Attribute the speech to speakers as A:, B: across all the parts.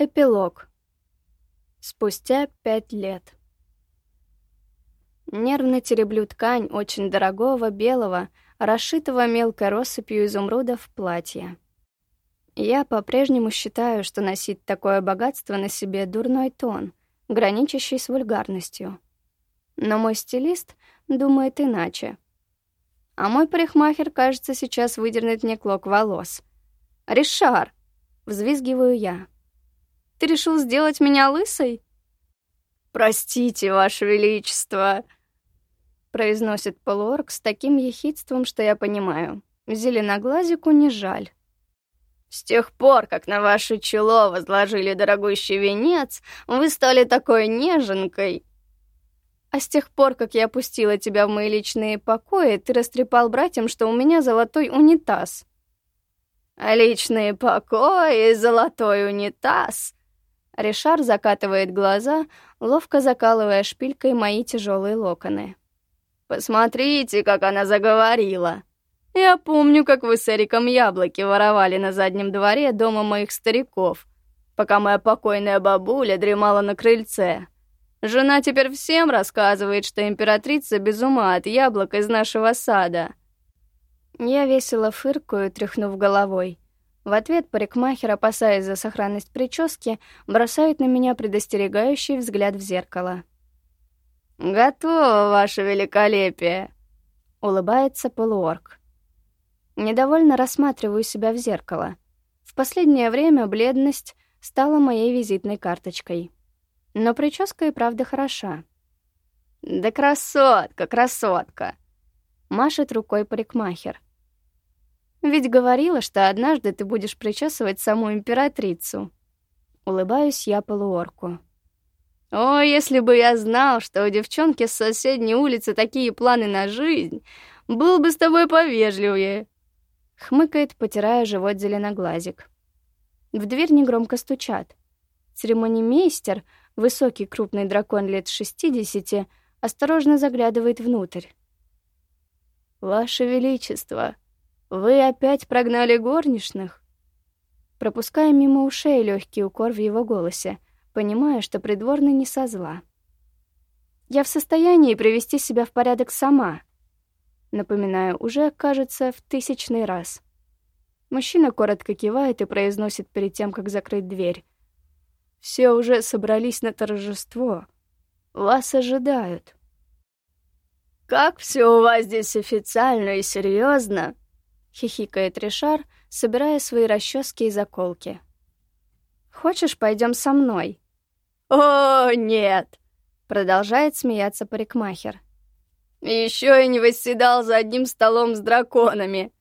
A: Эпилог. Спустя пять лет. Нервно тереблю ткань очень дорогого, белого, расшитого мелкой россыпью изумрудов платья. Я по-прежнему считаю, что носить такое богатство на себе — дурной тон, граничащий с вульгарностью. Но мой стилист думает иначе. А мой парикмахер, кажется, сейчас выдернет мне клок волос. «Ришар!» — взвизгиваю я. Ты решил сделать меня лысой?» «Простите, Ваше Величество», — произносит полуорг с таким ехидством, что я понимаю. Зеленоглазику не жаль. «С тех пор, как на ваше чело возложили дорогущий венец, вы стали такой неженкой». «А с тех пор, как я опустила тебя в мои личные покои, ты растрепал братьям, что у меня золотой унитаз». «Личные покои, золотой унитаз», Ришар закатывает глаза, ловко закалывая шпилькой мои тяжелые локоны. «Посмотрите, как она заговорила!» «Я помню, как вы с Эриком яблоки воровали на заднем дворе дома моих стариков, пока моя покойная бабуля дремала на крыльце. Жена теперь всем рассказывает, что императрица без ума от яблок из нашего сада». Я весело фыркаю, тряхнув головой. В ответ парикмахер, опасаясь за сохранность прически, бросает на меня предостерегающий взгляд в зеркало. «Готово, ваше великолепие!» — улыбается полуорг. Недовольно рассматриваю себя в зеркало. В последнее время бледность стала моей визитной карточкой. Но прическа и правда хороша. «Да красотка, красотка!» — машет рукой парикмахер — ведь говорила, что однажды ты будешь причесывать саму императрицу. Улыбаюсь я полуорку. О, если бы я знал, что у девчонки с соседней улицы такие планы на жизнь, был бы с тобой повежливее. Хмыкает, потирая живот зеленоглазик. В дверь негромко стучат. Церемонимейстер, высокий крупный дракон лет шестидесяти, осторожно заглядывает внутрь. «Ваше Величество!» «Вы опять прогнали горничных?» Пропуская мимо ушей легкий укор в его голосе, понимая, что придворный не со зла. «Я в состоянии привести себя в порядок сама», напоминаю уже, кажется, в тысячный раз. Мужчина коротко кивает и произносит перед тем, как закрыть дверь. «Все уже собрались на торжество. Вас ожидают». «Как все у вас здесь официально и серьезно, хихикает Ришар, собирая свои расчески и заколки. «Хочешь, пойдем со мной?» «О, нет!» — продолжает смеяться парикмахер. «Еще и не восседал за одним столом с драконами!»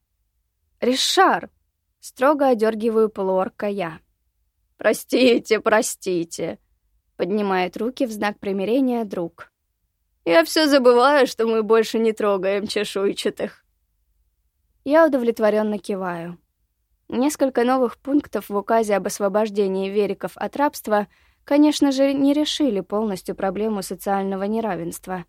A: «Ришар!» — строго одергиваю полуорка я. «Простите, простите!» — поднимает руки в знак примирения друг. «Я все забываю, что мы больше не трогаем чешуйчатых». Я удовлетворенно киваю. Несколько новых пунктов в указе об освобождении вериков от рабства, конечно же, не решили полностью проблему социального неравенства,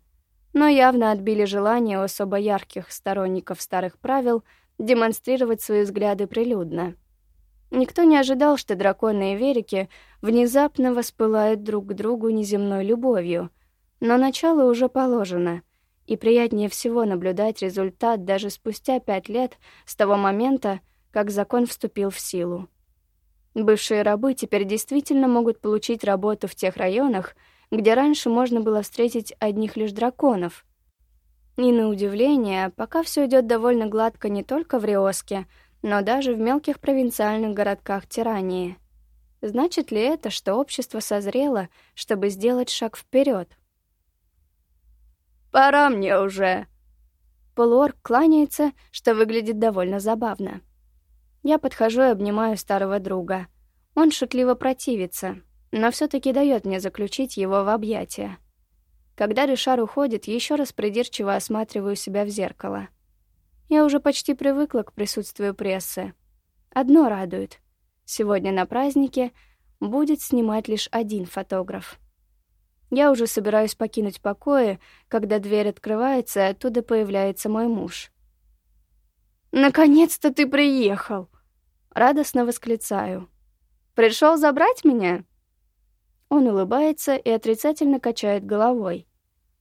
A: но явно отбили желание у особо ярких сторонников старых правил демонстрировать свои взгляды прилюдно. Никто не ожидал, что драконы и верики внезапно воспылают друг к другу неземной любовью, но начало уже положено — и приятнее всего наблюдать результат даже спустя пять лет с того момента, как закон вступил в силу. Бывшие рабы теперь действительно могут получить работу в тех районах, где раньше можно было встретить одних лишь драконов. И на удивление, пока все идет довольно гладко не только в Риоске, но даже в мелких провинциальных городках Тирании. Значит ли это, что общество созрело, чтобы сделать шаг вперед? Пора мне уже. Полуорг кланяется, что выглядит довольно забавно. Я подхожу и обнимаю старого друга. Он шутливо противится, но все таки дает мне заключить его в объятия. Когда Ришар уходит, еще раз придирчиво осматриваю себя в зеркало. Я уже почти привыкла к присутствию прессы. Одно радует. Сегодня на празднике будет снимать лишь один фотограф. Я уже собираюсь покинуть покои, когда дверь открывается, и оттуда появляется мой муж. «Наконец-то ты приехал!» Радостно восклицаю. Пришел забрать меня?» Он улыбается и отрицательно качает головой.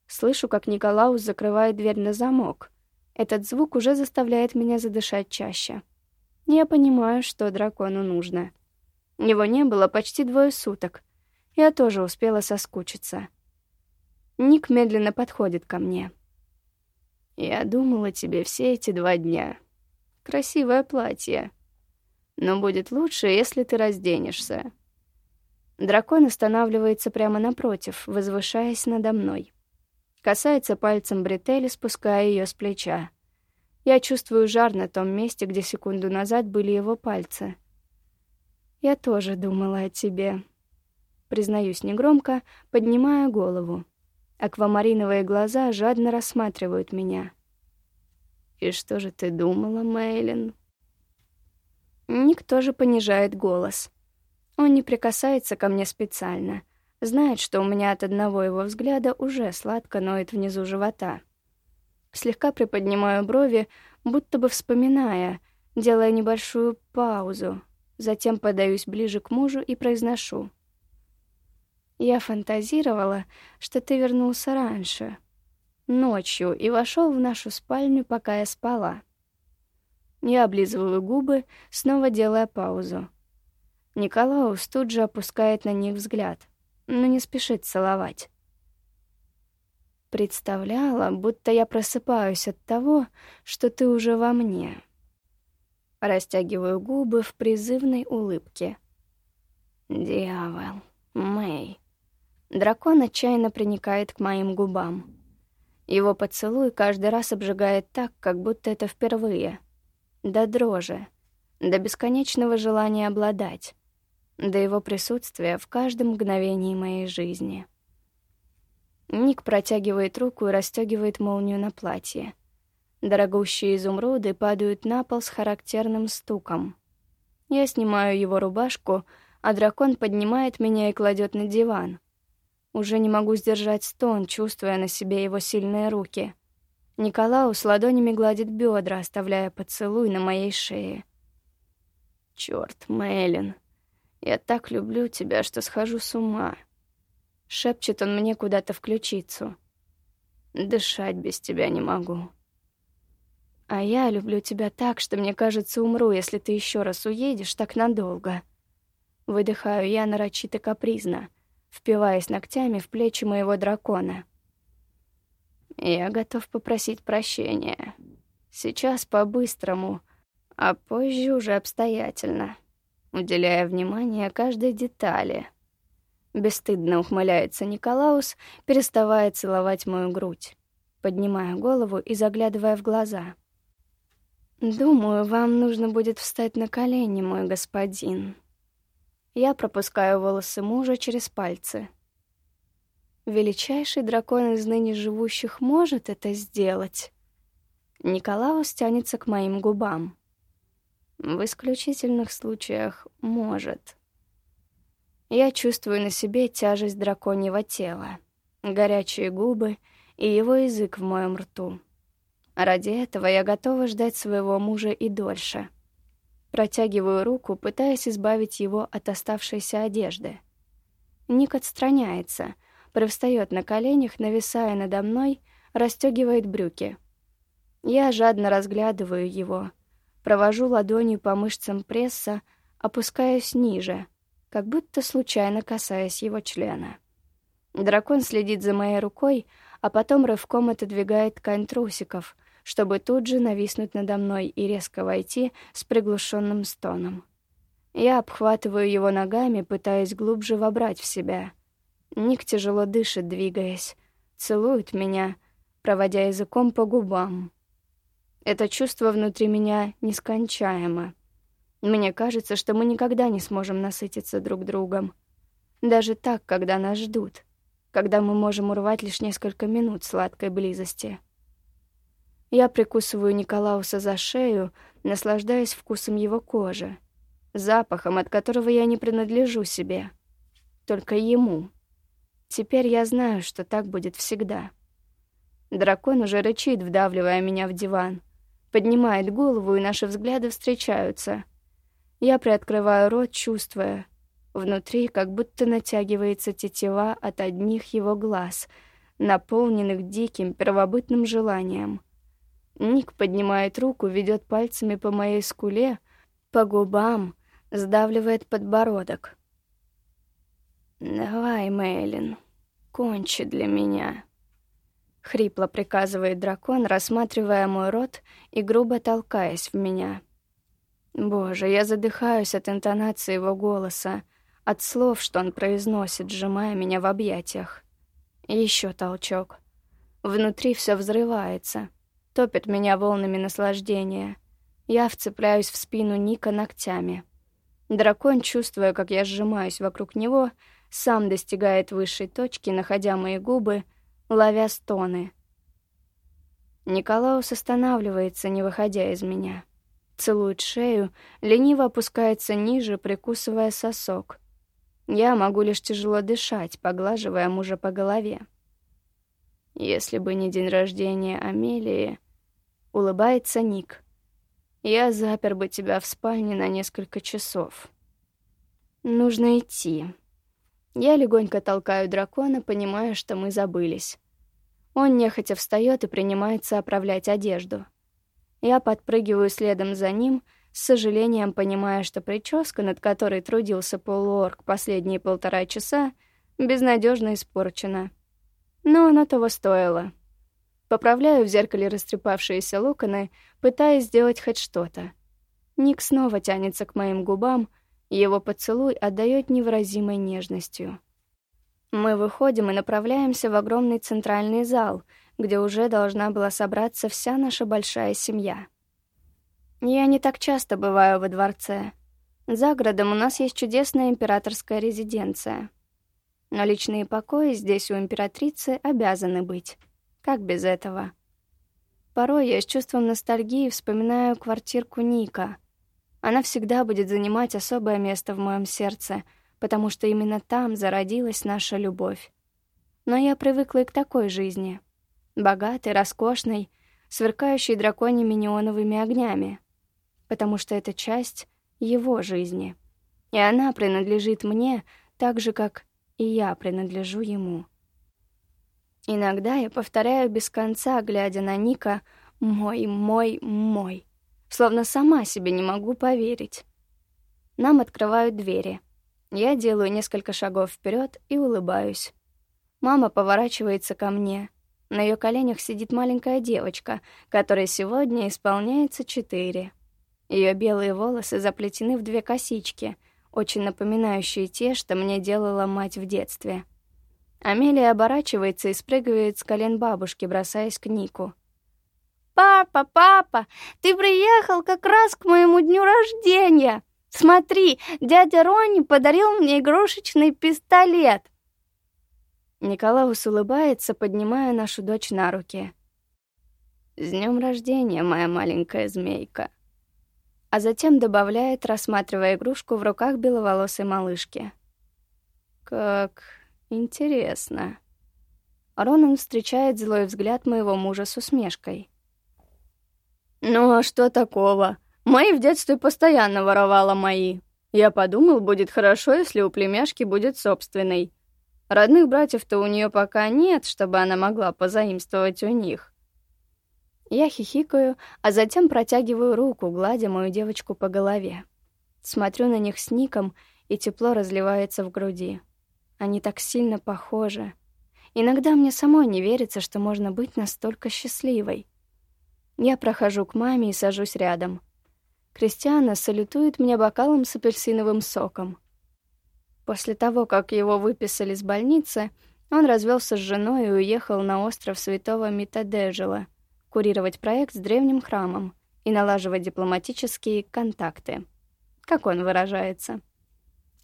A: Слышу, как Николаус закрывает дверь на замок. Этот звук уже заставляет меня задышать чаще. Я понимаю, что дракону нужно. Его не было почти двое суток. Я тоже успела соскучиться. Ник медленно подходит ко мне. «Я думала тебе все эти два дня. Красивое платье. Но будет лучше, если ты разденешься». Дракон останавливается прямо напротив, возвышаясь надо мной. Касается пальцем бретели, спуская ее с плеча. Я чувствую жар на том месте, где секунду назад были его пальцы. «Я тоже думала о тебе», признаюсь негромко, поднимая голову. Аквамариновые глаза жадно рассматривают меня. «И что же ты думала, Мейлин?» Ник тоже понижает голос. Он не прикасается ко мне специально. Знает, что у меня от одного его взгляда уже сладко ноет внизу живота. Слегка приподнимаю брови, будто бы вспоминая, делая небольшую паузу. Затем подаюсь ближе к мужу и произношу. Я фантазировала, что ты вернулся раньше, ночью, и вошел в нашу спальню, пока я спала. Я облизываю губы, снова делая паузу. Николаус тут же опускает на них взгляд, но не спешит целовать. Представляла, будто я просыпаюсь от того, что ты уже во мне. Растягиваю губы в призывной улыбке. Дьявол, Мэй. Дракон отчаянно проникает к моим губам. Его поцелуй каждый раз обжигает так, как будто это впервые. До дрожи, до бесконечного желания обладать, до его присутствия в каждом мгновении моей жизни. Ник протягивает руку и расстегивает молнию на платье. Дорогущие изумруды падают на пол с характерным стуком. Я снимаю его рубашку, а дракон поднимает меня и кладет на диван — уже не могу сдержать стон, чувствуя на себе его сильные руки. Николаус ладонями гладит бедра, оставляя поцелуй на моей шее. Черт, Мэйлин, я так люблю тебя, что схожу с ума. Шепчет он мне куда-то в ключицу. Дышать без тебя не могу. А я люблю тебя так, что мне кажется, умру, если ты еще раз уедешь так надолго. Выдыхаю я нарочито капризно — впиваясь ногтями в плечи моего дракона. Я готов попросить прощения. Сейчас по-быстрому, а позже уже обстоятельно, уделяя внимание каждой детали. Бесстыдно ухмыляется Николаус, переставая целовать мою грудь, поднимая голову и заглядывая в глаза. «Думаю, вам нужно будет встать на колени, мой господин», я пропускаю волосы мужа через пальцы. Величайший дракон из ныне живущих может это сделать. Николаус тянется к моим губам. В исключительных случаях может. Я чувствую на себе тяжесть драконьего тела, горячие губы и его язык в моем рту. Ради этого я готова ждать своего мужа и дольше — Протягиваю руку, пытаясь избавить его от оставшейся одежды. Ник отстраняется, привстает на коленях, нависая надо мной, расстегивает брюки. Я жадно разглядываю его, провожу ладонью по мышцам пресса, опускаюсь ниже, как будто случайно касаясь его члена. Дракон следит за моей рукой, а потом рывком отодвигает ткань трусиков — чтобы тут же нависнуть надо мной и резко войти с приглушенным стоном. Я обхватываю его ногами, пытаясь глубже вобрать в себя. Ник тяжело дышит, двигаясь, целует меня, проводя языком по губам. Это чувство внутри меня нескончаемо. Мне кажется, что мы никогда не сможем насытиться друг другом. Даже так, когда нас ждут, когда мы можем урвать лишь несколько минут сладкой близости. Я прикусываю Николауса за шею, наслаждаясь вкусом его кожи, запахом, от которого я не принадлежу себе, только ему. Теперь я знаю, что так будет всегда. Дракон уже рычит, вдавливая меня в диван. Поднимает голову, и наши взгляды встречаются. Я приоткрываю рот, чувствуя, Внутри как будто натягивается тетива от одних его глаз, наполненных диким первобытным желанием. Ник поднимает руку, ведет пальцами по моей скуле, по губам, сдавливает подбородок. «Давай, Мэйлин, кончи для меня». Хрипло приказывает дракон, рассматривая мой рот и грубо толкаясь в меня. Боже, я задыхаюсь от интонации его голоса, от слов, что он произносит, сжимая меня в объятиях. Еще толчок. Внутри все взрывается, топит меня волнами наслаждения. Я вцепляюсь в спину Ника ногтями. Дракон, чувствуя, как я сжимаюсь вокруг него, сам достигает высшей точки, находя мои губы, ловя стоны. Николаус останавливается, не выходя из меня. Целует шею, лениво опускается ниже, прикусывая сосок. Я могу лишь тяжело дышать, поглаживая мужа по голове. Если бы не день рождения Амелии, улыбается Ник. Я запер бы тебя в спальне на несколько часов. Нужно идти. Я легонько толкаю дракона, понимая, что мы забылись. Он нехотя встает и принимается оправлять одежду. Я подпрыгиваю следом за ним, с сожалением понимая, что прическа, над которой трудился полуорг последние полтора часа, безнадежно испорчена. Но оно того стоило. Поправляю в зеркале растрепавшиеся локоны, пытаясь сделать хоть что-то. Ник снова тянется к моим губам, его поцелуй отдает невыразимой нежностью. Мы выходим и направляемся в огромный центральный зал, где уже должна была собраться вся наша большая семья. Я не так часто бываю во дворце. За городом у нас есть чудесная императорская резиденция. Но личные покои здесь у императрицы обязаны быть. Как без этого? Порой я с чувством ностальгии вспоминаю квартирку Ника — она всегда будет занимать особое место в моем сердце, потому что именно там зародилась наша любовь. Но я привыкла и к такой жизни. Богатой, роскошной, сверкающей драконьими неоновыми огнями. Потому что это часть его жизни. И она принадлежит мне так же, как и я принадлежу ему. Иногда я повторяю без конца, глядя на Ника «мой, мой, мой» словно сама себе не могу поверить. Нам открывают двери. Я делаю несколько шагов вперед и улыбаюсь. Мама поворачивается ко мне. На ее коленях сидит маленькая девочка, которой сегодня исполняется четыре. Ее белые волосы заплетены в две косички, очень напоминающие те, что мне делала мать в детстве. Амелия оборачивается и спрыгивает с колен бабушки, бросаясь к Нику. «Папа, папа, ты приехал как раз к моему дню рождения! Смотри, дядя Ронни подарил мне игрушечный пистолет!» Николаус улыбается, поднимая нашу дочь на руки. «С днем рождения, моя маленькая змейка!» А затем добавляет, рассматривая игрушку в руках беловолосой малышки. «Как интересно!» Ронан встречает злой взгляд моего мужа с усмешкой. «Ну а что такого? Мои в детстве постоянно воровала мои. Я подумал, будет хорошо, если у племяшки будет собственный. Родных братьев-то у нее пока нет, чтобы она могла позаимствовать у них». Я хихикаю, а затем протягиваю руку, гладя мою девочку по голове. Смотрю на них с Ником, и тепло разливается в груди. Они так сильно похожи. Иногда мне самой не верится, что можно быть настолько счастливой. Я прохожу к маме и сажусь рядом. Кристиана салютует мне бокалом с апельсиновым соком. После того, как его выписали с больницы, он развелся с женой и уехал на остров Святого Митадежела курировать проект с древним храмом и налаживать дипломатические контакты, как он выражается.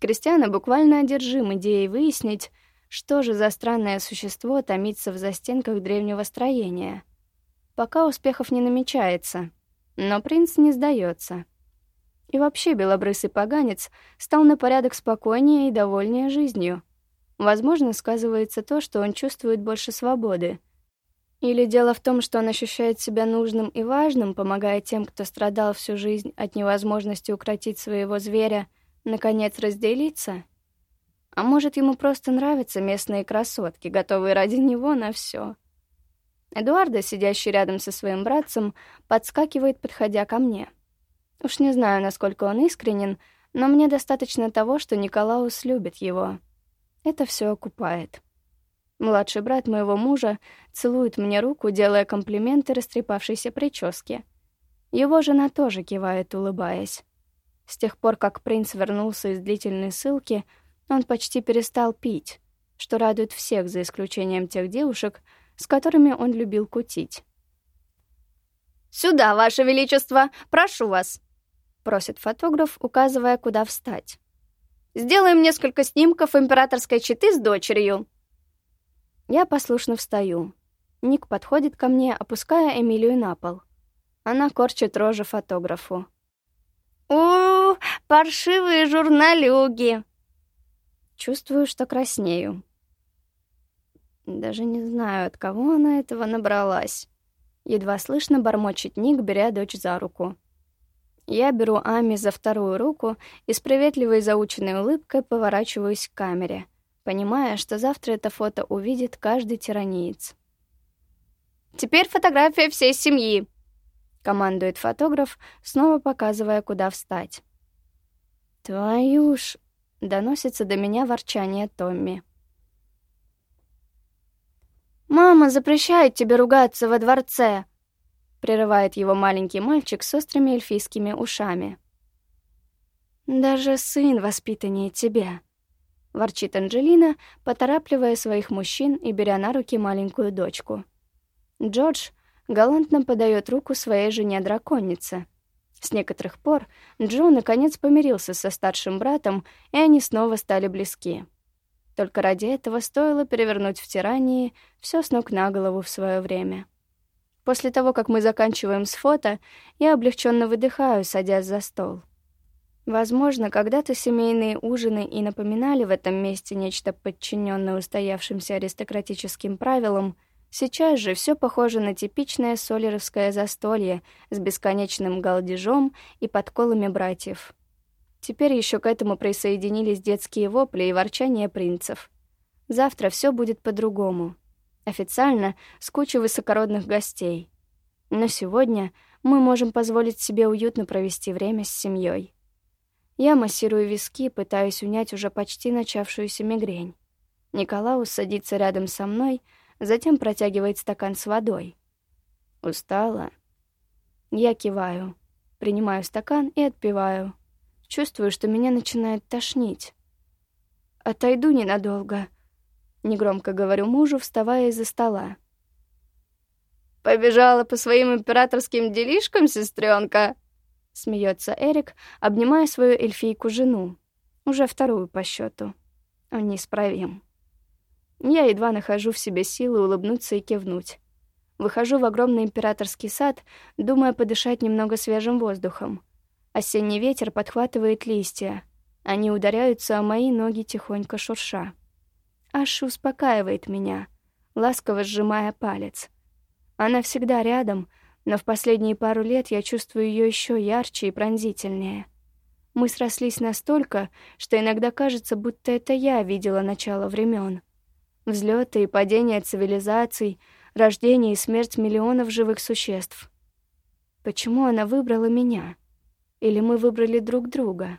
A: Кристиана буквально одержим идеей выяснить, что же за странное существо томится в застенках древнего строения — Пока успехов не намечается, но принц не сдается. И вообще белобрысый поганец стал на порядок спокойнее и довольнее жизнью. Возможно, сказывается то, что он чувствует больше свободы. Или дело в том, что он ощущает себя нужным и важным, помогая тем, кто страдал всю жизнь от невозможности укротить своего зверя, наконец разделиться А может, ему просто нравятся местные красотки, готовые ради него на все. Эдуарда, сидящий рядом со своим братцем, подскакивает, подходя ко мне. Уж не знаю, насколько он искренен, но мне достаточно того, что Николаус любит его. Это все окупает. Младший брат моего мужа целует мне руку, делая комплименты растрепавшейся прическе. Его жена тоже кивает, улыбаясь. С тех пор, как принц вернулся из длительной ссылки, он почти перестал пить, что радует всех, за исключением тех девушек, с которыми он любил кутить.
B: «Сюда, Ваше Величество! Прошу вас!»
A: — просит фотограф, указывая, куда встать.
B: «Сделаем несколько снимков императорской четы с дочерью».
A: Я послушно встаю. Ник подходит ко мне, опуская Эмилию на пол. Она корчит рожи фотографу.
B: «У, паршивые журналюги!»
A: Чувствую, что краснею. Даже не знаю, от кого она этого набралась. Едва слышно бормочет Ник, беря дочь за руку. Я беру Ами за вторую руку и с приветливой заученной улыбкой поворачиваюсь к камере — понимая, что завтра это фото увидит каждый тираниец.
B: «Теперь фотография всей семьи», —
A: командует фотограф, снова показывая, куда встать. «Твою ж...» — доносится до меня ворчание Томми.
B: «Мама запрещает тебе ругаться во дворце!»
A: — прерывает его маленький мальчик с острыми эльфийскими ушами. «Даже сын воспитаннее тебя», ворчит Анджелина, поторапливая своих мужчин и беря на руки маленькую дочку. Джордж галантно подает руку своей жене-драконице. С некоторых пор Джо наконец помирился со старшим братом, и они снова стали близки. Только ради этого стоило перевернуть в тирании все с ног на голову в свое время. После того, как мы заканчиваем с фото, я облегченно выдыхаю, садясь за стол. Возможно, когда-то семейные ужины и напоминали в этом месте нечто подчиненное устоявшимся аристократическим правилам, сейчас же все похоже на типичное солеровское застолье с бесконечным галдежом и подколами братьев. Теперь еще к этому присоединились детские вопли и ворчание принцев. Завтра все будет по-другому. Официально с кучей высокородных гостей. Но сегодня мы можем позволить себе уютно провести время с семьей. Я массирую виски, пытаясь унять уже почти начавшуюся мигрень. Николаус садится рядом со мной, затем протягивает стакан с водой. Устала. Я киваю, принимаю стакан и отпиваю. Чувствую, что меня начинает тошнить. «Отойду ненадолго», — негромко говорю мужу, вставая из-за стола.
B: «Побежала по своим императорским делишкам, сестренка?
A: Смеется Эрик, обнимая свою эльфийку-жену. Уже вторую по счету. Он неисправим. Я едва нахожу в себе силы улыбнуться и кивнуть. Выхожу в огромный императорский сад, думая подышать немного свежим воздухом. Осенний ветер подхватывает листья. Они ударяются о мои ноги тихонько шурша. Аш успокаивает меня, ласково сжимая палец. Она всегда рядом — но в последние пару лет я чувствую ее еще ярче и пронзительнее. Мы срослись настолько, что иногда кажется, будто это я видела начало времен. Взлеты и падения цивилизаций, рождение и смерть миллионов живых существ. Почему она выбрала меня? Или мы выбрали друг друга?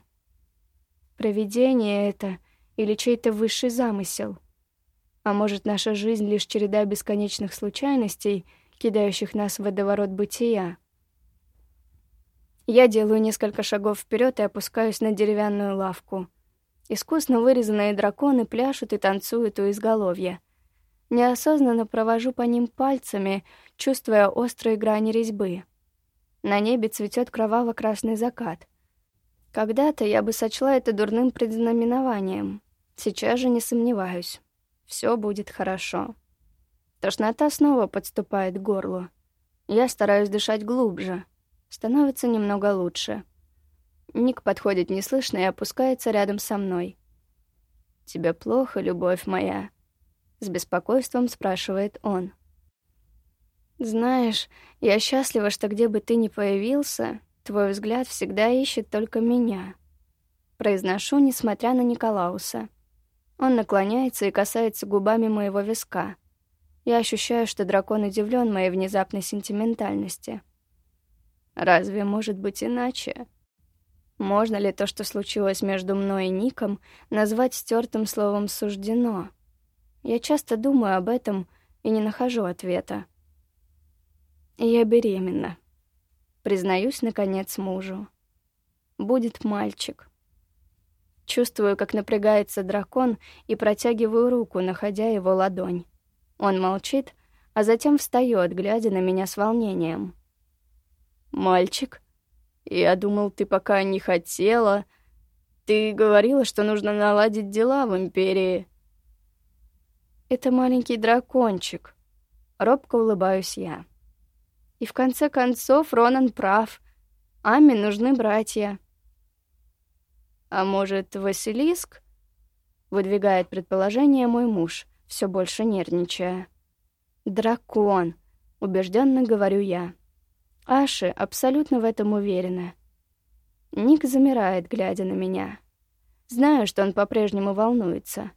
A: Провидение это или чей-то высший замысел? А может, наша жизнь — лишь череда бесконечных случайностей — кидающих нас в водоворот бытия. Я делаю несколько шагов вперед и опускаюсь на деревянную лавку. Искусно вырезанные драконы пляшут и танцуют у изголовья. Неосознанно провожу по ним пальцами, чувствуя острые грани резьбы. На небе цветет кроваво-красный закат. Когда-то я бы сочла это дурным предзнаменованием. Сейчас же не сомневаюсь. Все будет хорошо. Тошнота снова подступает к горлу. Я стараюсь дышать глубже. Становится немного лучше. Ник подходит неслышно и опускается рядом со мной. «Тебе плохо, любовь моя?» С беспокойством спрашивает он. «Знаешь, я счастлива, что где бы ты ни появился, твой взгляд всегда ищет только меня». Произношу, несмотря на Николауса. Он наклоняется и касается губами моего виска. Я ощущаю, что дракон удивлен моей внезапной сентиментальности. Разве может быть иначе? Можно ли то, что случилось между мной и Ником, назвать стертым словом «суждено»? Я часто думаю об этом и не нахожу ответа. Я беременна. Признаюсь, наконец, мужу. Будет мальчик. Чувствую, как напрягается дракон, и протягиваю руку, находя его ладонь. Он молчит, а затем встает, глядя на меня с волнением. «Мальчик? Я думал, ты пока не хотела. Ты говорила, что нужно наладить дела в Империи». «Это маленький дракончик», — робко улыбаюсь я. И в конце концов Ронан прав. Аме нужны братья. А может, Василиск? Выдвигает предположение мой муж, все больше нервничая. Дракон, убежденно говорю я. Аши абсолютно в этом уверена. Ник замирает, глядя на меня. Знаю, что он по-прежнему волнуется.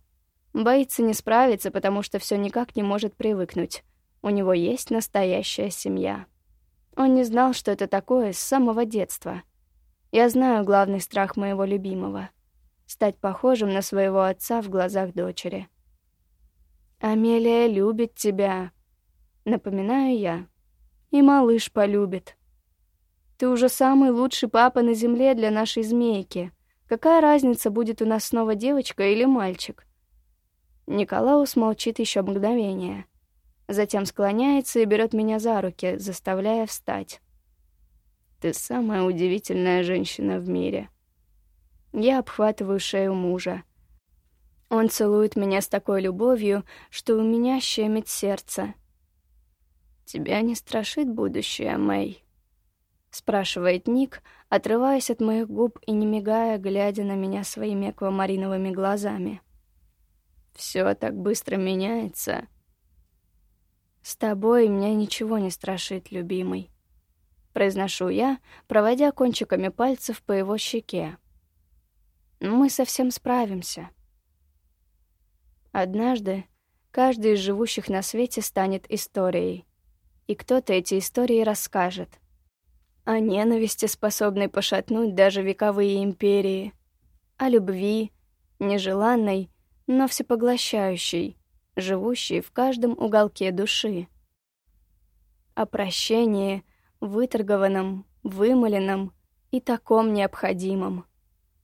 A: Боится не справиться, потому что все никак не может привыкнуть. У него есть настоящая семья. Он не знал, что это такое с самого детства. Я знаю главный страх моего любимого — стать похожим на своего отца в глазах дочери. «Амелия любит тебя», — напоминаю я. «И малыш полюбит. Ты уже самый лучший папа на земле для нашей змейки. Какая разница, будет у нас снова девочка или мальчик?» Николаус молчит еще мгновение — Затем склоняется и берет меня за руки, заставляя встать. «Ты самая удивительная женщина в мире». Я обхватываю шею мужа. Он целует меня с такой любовью, что у меня щемит сердце. «Тебя не страшит будущее, Мэй?» — спрашивает Ник, отрываясь от моих губ и не мигая, глядя на меня своими аквамариновыми глазами. «Все так быстро меняется». «С тобой меня ничего не страшит, любимый», — произношу я, проводя кончиками пальцев по его щеке. «Мы совсем справимся». Однажды каждый из живущих на свете станет историей, и кто-то эти истории расскажет. О ненависти, способной пошатнуть даже вековые империи, о любви, нежеланной, но всепоглощающей, живущий в каждом уголке души. О прощении, выторгованном, вымоленном и таком необходимом.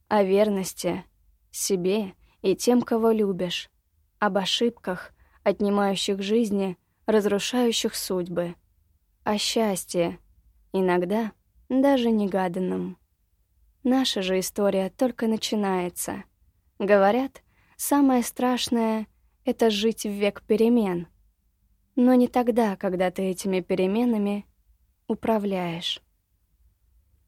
A: О верности себе и тем, кого любишь. Об ошибках, отнимающих жизни, разрушающих судьбы. О счастье, иногда даже негаданном. Наша же история только начинается. Говорят, самое страшное — это жить в век перемен. Но не тогда, когда ты этими переменами управляешь.